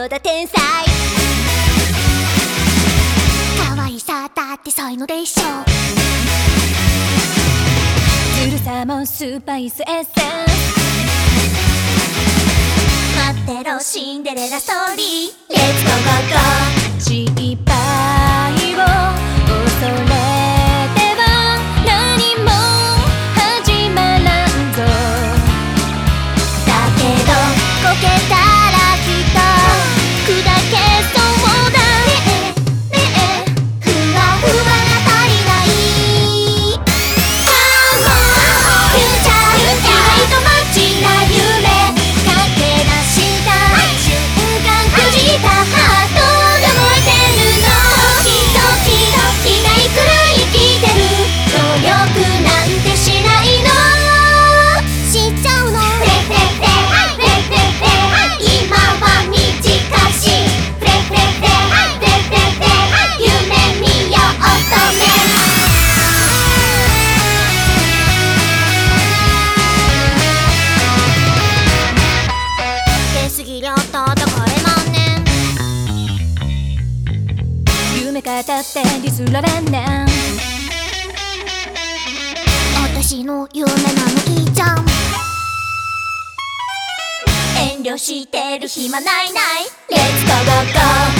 のだ天才。可愛さだって才能でしょずるさもスパイスエッセンス。待ってろシンデレラストーリー。レッツゴたってディスられんねん。私の夢なのいいじゃん。遠慮してる暇ないない。レッ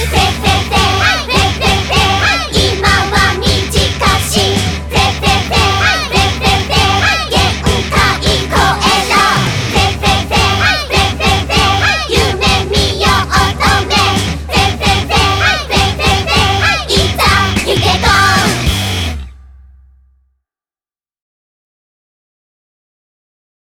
Take fake.